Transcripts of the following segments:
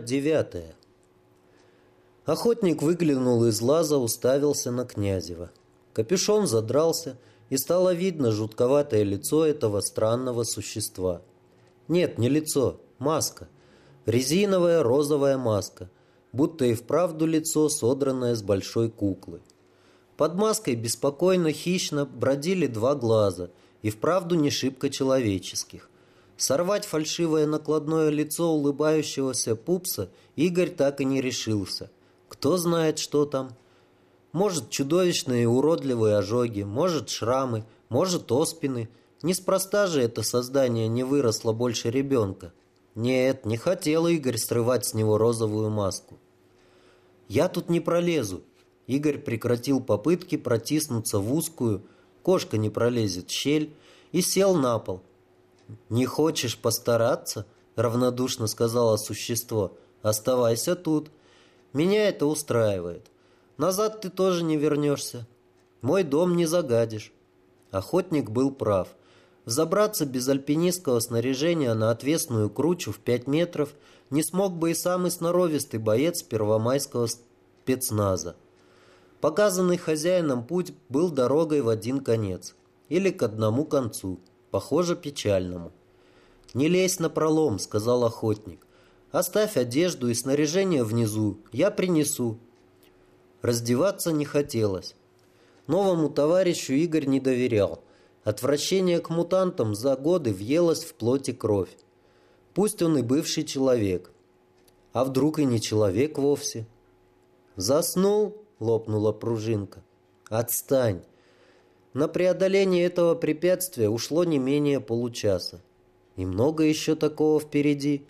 Глава девятая Охотник выглянул из лаза, уставился на Князева. Капюшон задрался, и стало видно жутковатое лицо этого странного существа. Нет, не лицо, маска. Резиновая розовая маска, будто и вправду лицо, содранное с большой куклы. Под маской беспокойно, хищно бродили два глаза, и вправду не шибко человеческих. Сорвать фальшивое накладное лицо улыбающегося пупса Игорь так и не решился. Кто знает, что там. Может, чудовищные уродливые ожоги, может, шрамы, может, оспины. Неспроста же это создание не выросло больше ребенка. Нет, не хотел Игорь срывать с него розовую маску. «Я тут не пролезу». Игорь прекратил попытки протиснуться в узкую, кошка не пролезет, щель, и сел на пол, «Не хочешь постараться?» — равнодушно сказала существо. «Оставайся тут. Меня это устраивает. Назад ты тоже не вернешься. Мой дом не загадишь». Охотник был прав. Взобраться без альпинистского снаряжения на отвесную кручу в пять метров не смог бы и самый сноровистый боец первомайского спецназа. Показанный хозяином путь был дорогой в один конец или к одному концу – похоже, печальному. «Не лезь на пролом», — сказал охотник. «Оставь одежду и снаряжение внизу, я принесу». Раздеваться не хотелось. Новому товарищу Игорь не доверял. Отвращение к мутантам за годы въелось в плоти кровь. Пусть он и бывший человек. А вдруг и не человек вовсе? «Заснул?» — лопнула пружинка. «Отстань!» На преодоление этого препятствия ушло не менее получаса. И много еще такого впереди.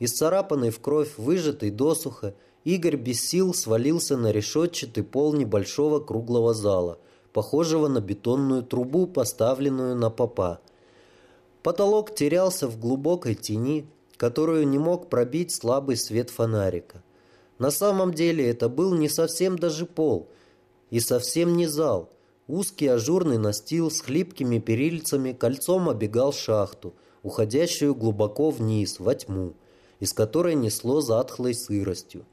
Исцарапанный в кровь, выжатый досуха, Игорь без сил свалился на решетчатый пол небольшого круглого зала, похожего на бетонную трубу, поставленную на попа. Потолок терялся в глубокой тени, которую не мог пробить слабый свет фонарика. На самом деле это был не совсем даже пол и совсем не зал – Узкий ажурный настил с хлипкими перильцами кольцом обегал шахту, уходящую глубоко вниз, во тьму, из которой несло затхлой сыростью.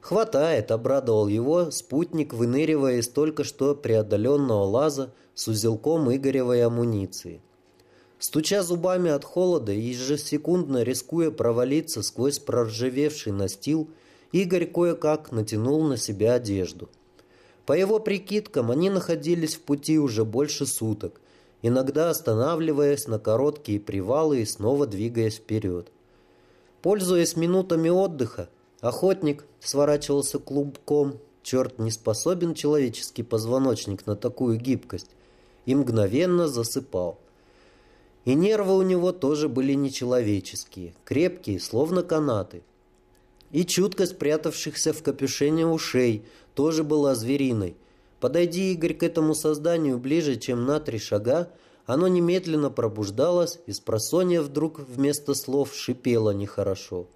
«Хватает», — обрадовал его спутник, выныривая из только что преодоленного лаза с узелком Игоревой амуниции. Стуча зубами от холода и ежесекундно рискуя провалиться сквозь проржавевший настил, Игорь кое-как натянул на себя одежду — по его прикидкам, они находились в пути уже больше суток, иногда останавливаясь на короткие привалы и снова двигаясь вперед. Пользуясь минутами отдыха, охотник сворачивался клубком, черт не способен человеческий позвоночник на такую гибкость, и мгновенно засыпал. И нервы у него тоже были нечеловеческие, крепкие, словно канаты. И чуткость прятавшихся в капюшоне ушей тоже была звериной. Подойди, Игорь, к этому созданию ближе, чем на три шага, оно немедленно пробуждалось, и с просонья вдруг вместо слов шипело нехорошо.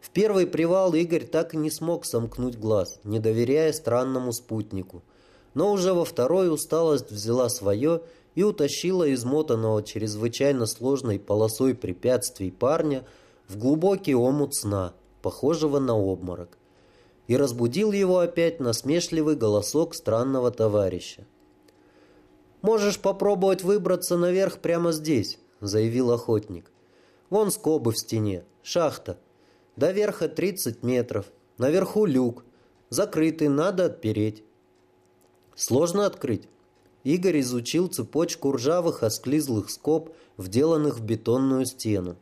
В первый привал Игорь так и не смог сомкнуть глаз, не доверяя странному спутнику. Но уже во второй усталость взяла свое и утащила измотанного чрезвычайно сложной полосой препятствий парня в глубокий омут сна – похожего на обморок. И разбудил его опять насмешливый голосок странного товарища. «Можешь попробовать выбраться наверх прямо здесь», — заявил охотник. «Вон скобы в стене, шахта. До верха 30 метров. Наверху люк. Закрытый, надо отпереть». «Сложно открыть?» Игорь изучил цепочку ржавых осклизлых скоб, вделанных в бетонную стену.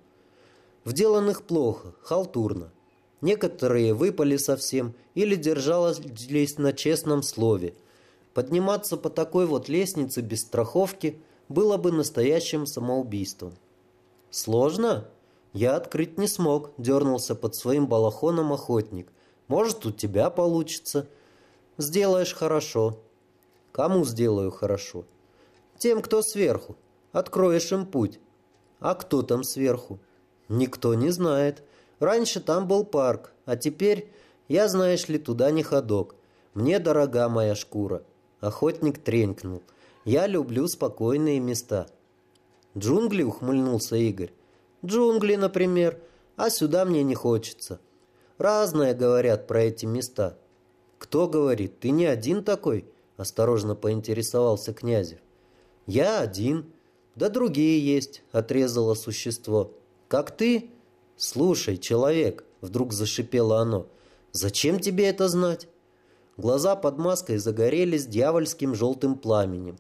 Вделанных плохо, халтурно. Некоторые выпали совсем или держались на честном слове. Подниматься по такой вот лестнице без страховки было бы настоящим самоубийством. «Сложно?» «Я открыть не смог», — дернулся под своим балахоном охотник. «Может, у тебя получится?» «Сделаешь хорошо». «Кому сделаю хорошо?» «Тем, кто сверху. Откроешь им путь». «А кто там сверху?» «Никто не знает». Раньше там был парк, а теперь, я, знаешь ли, туда не ходок. Мне дорога моя шкура. Охотник тренькнул. Я люблю спокойные места. Джунгли, ухмыльнулся Игорь. Джунгли, например. А сюда мне не хочется. Разное говорят про эти места. Кто говорит? Ты не один такой? Осторожно поинтересовался Князев. Я один. Да другие есть, отрезало существо. Как ты? Слушай, человек, вдруг зашипело оно. Зачем тебе это знать? Глаза под маской загорелись дьявольским желтым пламенем.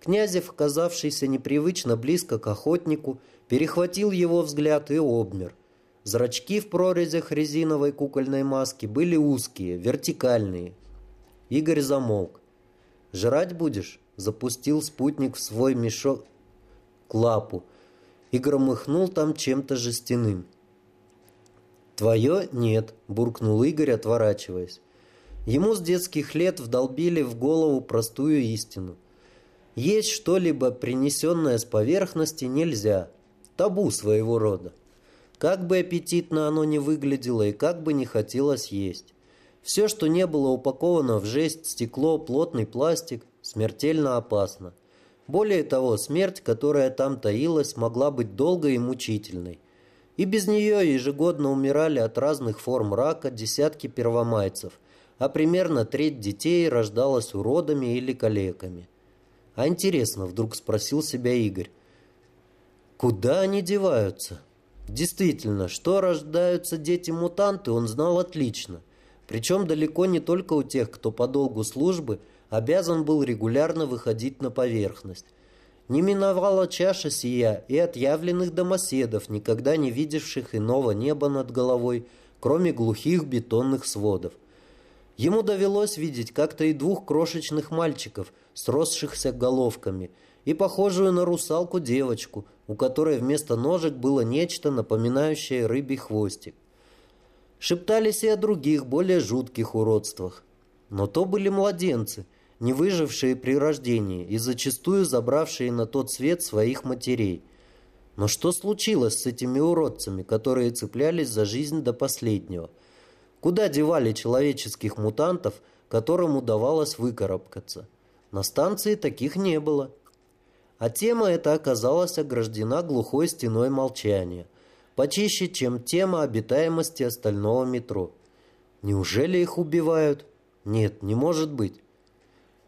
Князев, оказавшийся непривычно близко к охотнику, перехватил его взгляд и обмер. Зрачки в прорезях резиновой кукольной маски были узкие, вертикальные. Игорь замолк. «Жрать будешь?» – запустил спутник в свой мешок к лапу и громыхнул там чем-то жестяным. «Твое нет», – буркнул Игорь, отворачиваясь. Ему с детских лет вдолбили в голову простую истину. Есть что-либо, принесенное с поверхности, нельзя. Табу своего рода. Как бы аппетитно оно ни выглядело и как бы не хотелось есть. Все, что не было упаковано в жесть, стекло, плотный пластик, смертельно опасно. Более того, смерть, которая там таилась, могла быть долгой и мучительной. И без нее ежегодно умирали от разных форм рака десятки первомайцев, а примерно треть детей рождалась уродами или калеками. А интересно, вдруг спросил себя Игорь, куда они деваются? Действительно, что рождаются дети-мутанты, он знал отлично. Причем далеко не только у тех, кто по долгу службы обязан был регулярно выходить на поверхность. Не миновала чаша сия и отъявленных домоседов, никогда не видевших иного неба над головой, кроме глухих бетонных сводов. Ему довелось видеть как-то и двух крошечных мальчиков, сросшихся головками, и похожую на русалку девочку, у которой вместо ножек было нечто, напоминающее рыбий хвостик. Шептались и о других, более жутких уродствах. Но то были младенцы, не выжившие при рождении и зачастую забравшие на тот свет своих матерей. Но что случилось с этими уродцами, которые цеплялись за жизнь до последнего – Куда девали человеческих мутантов, которым удавалось выкарабкаться? На станции таких не было. А тема эта оказалась ограждена глухой стеной молчания, почище, чем тема обитаемости остального метро. Неужели их убивают? Нет, не может быть.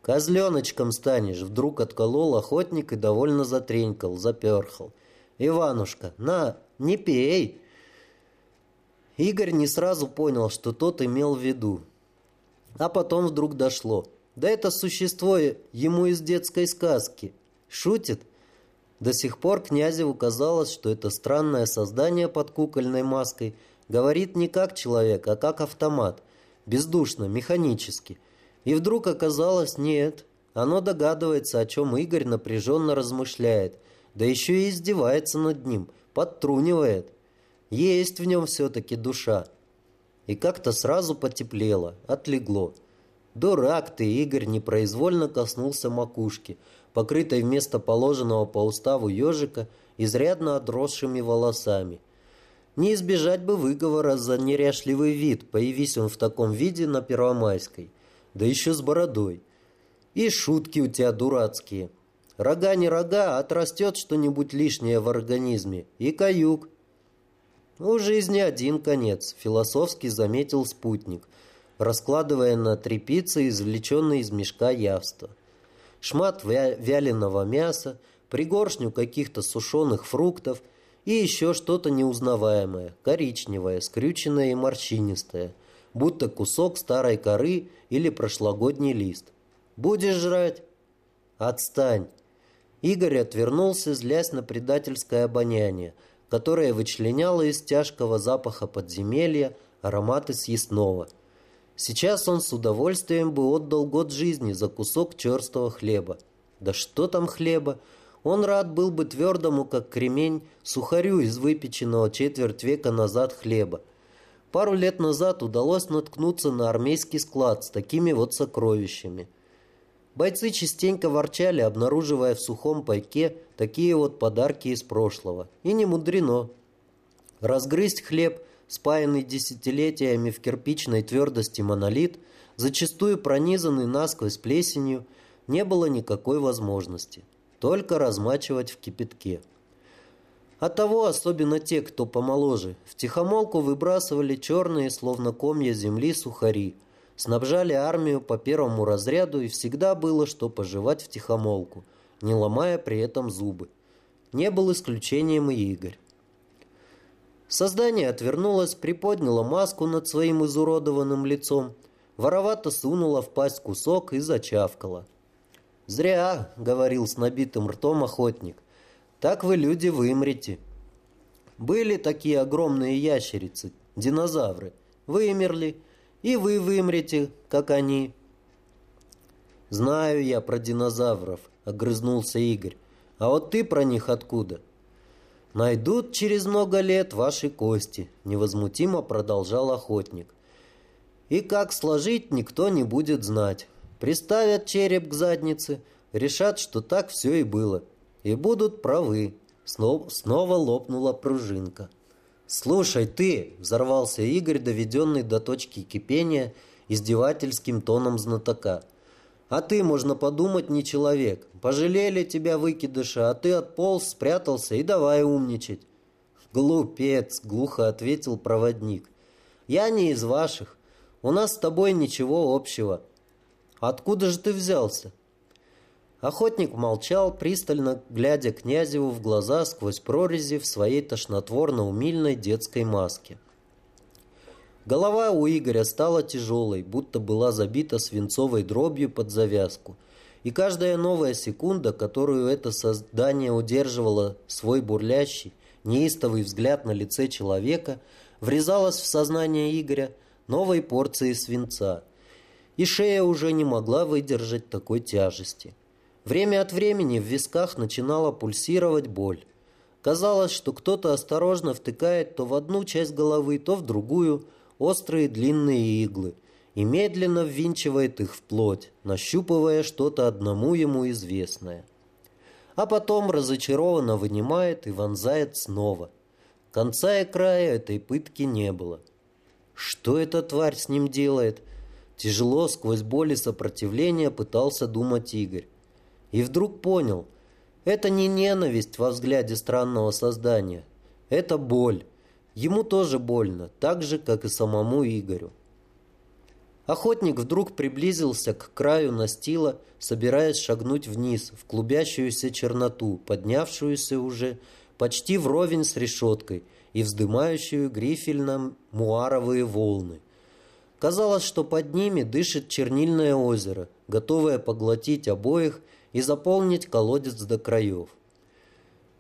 Козленочком станешь, вдруг отколол охотник и довольно затренькал, заперхал. Иванушка, на, не пей, Игорь не сразу понял, что тот имел в виду. А потом вдруг дошло. Да это существо ему из детской сказки. Шутит? До сих пор Князеву казалось, что это странное создание под кукольной маской говорит не как человек, а как автомат. Бездушно, механически. И вдруг оказалось, нет. Оно догадывается, о чем Игорь напряженно размышляет. Да еще и издевается над ним, подтрунивает. Есть в нем все-таки душа. И как-то сразу потеплело, отлегло. Дурак ты, Игорь непроизвольно коснулся макушки, покрытой вместо положенного по уставу ежика изрядно отросшими волосами. Не избежать бы выговора за неряшливый вид, появись он в таком виде на Первомайской, да еще с бородой. И шутки у тебя дурацкие. Рога не рога, отрастет что-нибудь лишнее в организме, и каюк. «У жизни один конец», — философски заметил спутник, раскладывая на трепице извлеченный из мешка явство. Шмат вяленого мяса, пригоршню каких-то сушеных фруктов и еще что-то неузнаваемое, коричневое, скрюченное и морщинистое, будто кусок старой коры или прошлогодний лист. «Будешь жрать?» «Отстань!» Игорь отвернулся, злясь на предательское обоняние — которое вычленяло из тяжкого запаха подземелья ароматы съестного. Сейчас он с удовольствием бы отдал год жизни за кусок черстого хлеба. Да что там хлеба? Он рад был бы твердому, как кремень, сухарю из выпеченного четверть века назад хлеба. Пару лет назад удалось наткнуться на армейский склад с такими вот сокровищами – Бойцы частенько ворчали, обнаруживая в сухом пайке такие вот подарки из прошлого. И не мудрено. Разгрызть хлеб, спаянный десятилетиями в кирпичной твердости монолит, зачастую пронизанный насквозь плесенью, не было никакой возможности. Только размачивать в кипятке. Оттого особенно те, кто помоложе, в тихомолку выбрасывали черные, словно комья земли, сухари, снабжали армию по первому разряду и всегда было что пожевать в тихомолку, не ломая при этом зубы. Не был исключением и Игорь. Создание отвернулось, приподняло маску над своим изуродованным лицом, воровато сунуло в пасть кусок и зачавкало. «Зря», — говорил с набитым ртом охотник, — «так вы, люди, вымрете». Были такие огромные ящерицы, динозавры, вымерли, и вы вымрете, как они. «Знаю я про динозавров», — огрызнулся Игорь. «А вот ты про них откуда?» «Найдут через много лет ваши кости», — невозмутимо продолжал охотник. «И как сложить, никто не будет знать. Приставят череп к заднице, решат, что так все и было. И будут правы». Снова, снова лопнула пружинка. «Слушай, ты!» — взорвался Игорь, доведенный до точки кипения издевательским тоном знатока. «А ты, можно подумать, не человек. Пожалели тебя выкидыша, а ты отполз, спрятался и давай умничать». «Глупец!» — глухо ответил проводник. «Я не из ваших. У нас с тобой ничего общего. Откуда же ты взялся?» Охотник молчал, пристально глядя князеву в глаза сквозь прорези в своей тошнотворно-умильной детской маске. Голова у Игоря стала тяжелой, будто была забита свинцовой дробью под завязку – и каждая новая секунда, которую это создание удерживало свой бурлящий, неистовый взгляд на лице человека, врезалась в сознание Игоря новой порцией свинца. И шея уже не могла выдержать такой тяжести. Время от времени в висках начинала пульсировать боль. Казалось, что кто-то осторожно втыкает то в одну часть головы, то в другую острые длинные иглы – и медленно ввинчивает их в плоть, нащупывая что-то одному ему известное. А потом разочарованно вынимает и вонзает снова. Конца и края этой пытки не было. Что эта тварь с ним делает? Тяжело, сквозь боль и сопротивление пытался думать Игорь. И вдруг понял, это не ненависть во взгляде странного создания. Это боль. Ему тоже больно, так же, как и самому Игорю. Охотник вдруг приблизился к краю настила, собираясь шагнуть вниз, в клубящуюся черноту, поднявшуюся уже почти вровень с решеткой и вздымающую грифельно-муаровые волны. Казалось, что под ними дышит чернильное озеро, готовое поглотить обоих и заполнить колодец до краев.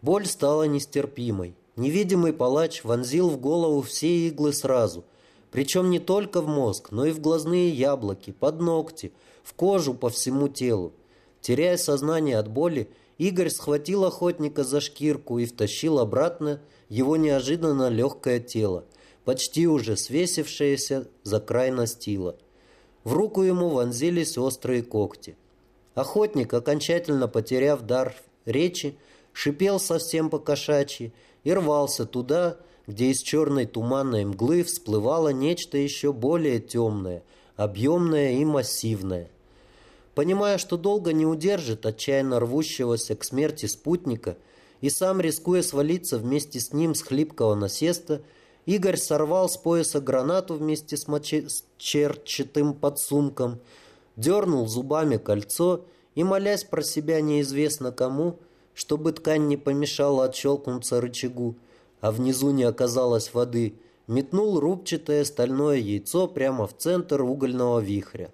Боль стала нестерпимой. Невидимый палач вонзил в голову все иглы сразу – причем не только в мозг, но и в глазные яблоки, под ногти, в кожу по всему телу. Теряя сознание от боли, Игорь схватил охотника за шкирку и втащил обратно его неожиданно легкое тело, почти уже свесившееся за край настила. В руку ему вонзились острые когти. Охотник, окончательно потеряв дар речи, шипел совсем по-кошачьи и рвался туда, где из черной туманной мглы всплывало нечто еще более темное, объемное и массивное. Понимая, что долго не удержит отчаянно рвущегося к смерти спутника, и сам, рискуя свалиться вместе с ним с хлипкого насеста, Игорь сорвал с пояса гранату вместе с, моче... с черчатым подсумком, дернул зубами кольцо и, молясь про себя неизвестно кому, чтобы ткань не помешала отщелкнуться рычагу, а внизу не оказалось воды, метнул рубчатое стальное яйцо прямо в центр угольного вихря.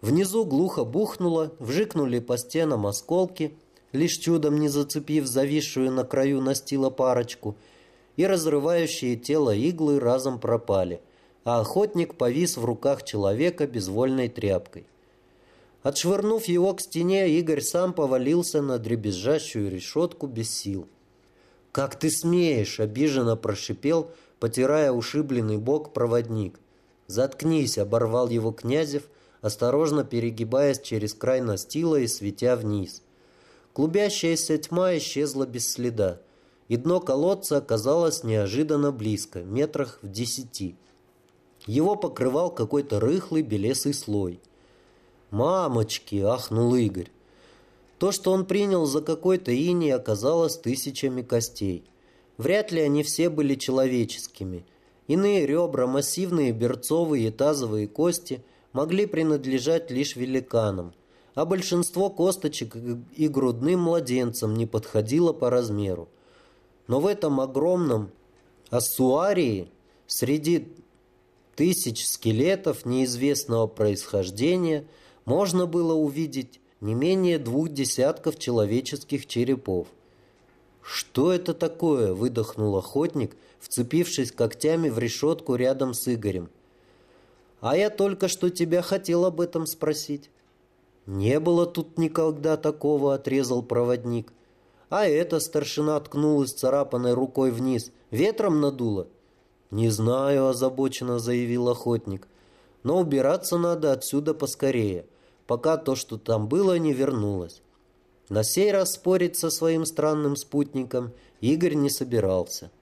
Внизу глухо бухнуло, вжикнули по стенам осколки, лишь чудом не зацепив зависшую на краю настила парочку, и разрывающие тело иглы разом пропали, а охотник повис в руках человека безвольной тряпкой. Отшвырнув его к стене, Игорь сам повалился на дребезжащую решетку без сил. «Как ты смеешь!» – обиженно прошипел, потирая ушибленный бок проводник. «Заткнись!» – оборвал его Князев, осторожно перегибаясь через край настила и светя вниз. Клубящаяся тьма исчезла без следа, и дно колодца оказалось неожиданно близко, метрах в десяти. Его покрывал какой-то рыхлый белесый слой. «Мамочки!» – ахнул Игорь. То, что он принял за какой-то иней, оказалось тысячами костей. Вряд ли они все были человеческими. Иные ребра, массивные берцовые и тазовые кости могли принадлежать лишь великанам, а большинство косточек и грудным младенцам не подходило по размеру. Но в этом огромном ассуарии среди тысяч скелетов неизвестного происхождения можно было увидеть не менее двух десятков человеческих черепов. «Что это такое?» – выдохнул охотник, вцепившись когтями в решетку рядом с Игорем. «А я только что тебя хотел об этом спросить». «Не было тут никогда такого», – отрезал проводник. «А это старшина ткнулась царапанной рукой вниз. Ветром надуло?» «Не знаю», – озабоченно заявил охотник. «Но убираться надо отсюда поскорее, пока то, что там было, не вернулось». На сей раз спорить со своим странным спутником Игорь не собирался –